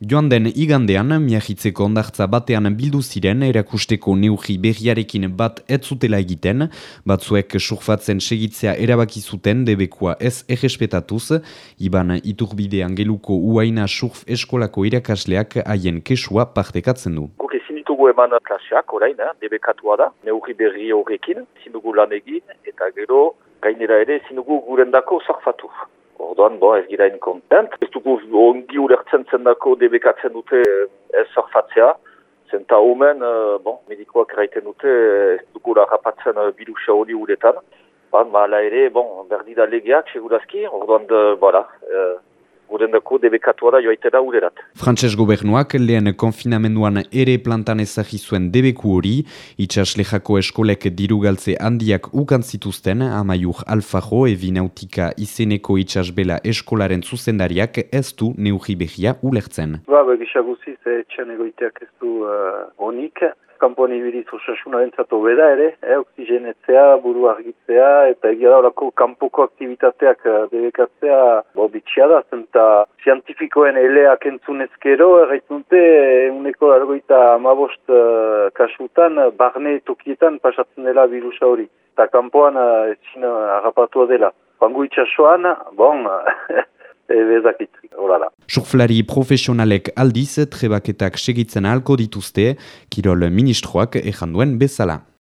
Joan den igandean, miahitzeko ondartza batean bildu ziren erakusteko neugi berriarekin bat ez zutela egiten, batzuek surfatzen segitzea erabaki zuten debekua ez errespetatuz, iban iturbidean geluko uaina surf eskolako irakasleak haien kesua partekatzen du. Ditugu eman klaseak orain, eh? debekatua da, neugi berri horrekin, ezin dugu lan egin, eta gero gainera ere ezin dugu gurendako zarfatu. Orduan, bo, ez gira inkontent. Ez dugu ongi ulertzen zendako debekatzen dute ez zarfatzea. Zenta omen, uh, bon, medikoak eraiten dute ez dugu rapatzen uh, bilusa hori uretan. Ba, ere, bon, berdi da legeak, segurazki. Orduan, voilà, uh, gurendako debekatua da joaitera urerat. Frantses gobernuak lehen konfinamenduan ere plantan ezagi zuen debeku hori, itxaslejako eskolek dirugaltze handiak ukan zituzten, amaiur alfajo evinautika izeneko itxasbela eskolaren zuzendariak ez du neugi behia ulertzen. Ba, begisa guziz, etxan egoiteak ez du uh, honik, kanpoan ibiriz osasuna entzatu beda ere, eh, oksigenetzea, buru argitzea, eta egia da horako kanpoko aktivitateak uh, debekatzea, bo, bitxia da, zenta zientifikoen eleak entzunezkero, erraitunte, uneko largoita amabost uh, kasutan, barne tokietan pasatzen dela virusa hori. Eta kanpoan uh, ezin uh, dela. Bangu itxasoan, bon, bezakit, horala. Surflari profesionalek aldiz, trebaketak segitzen ahalko dituzte, kirol ministroak ejanduen bezala.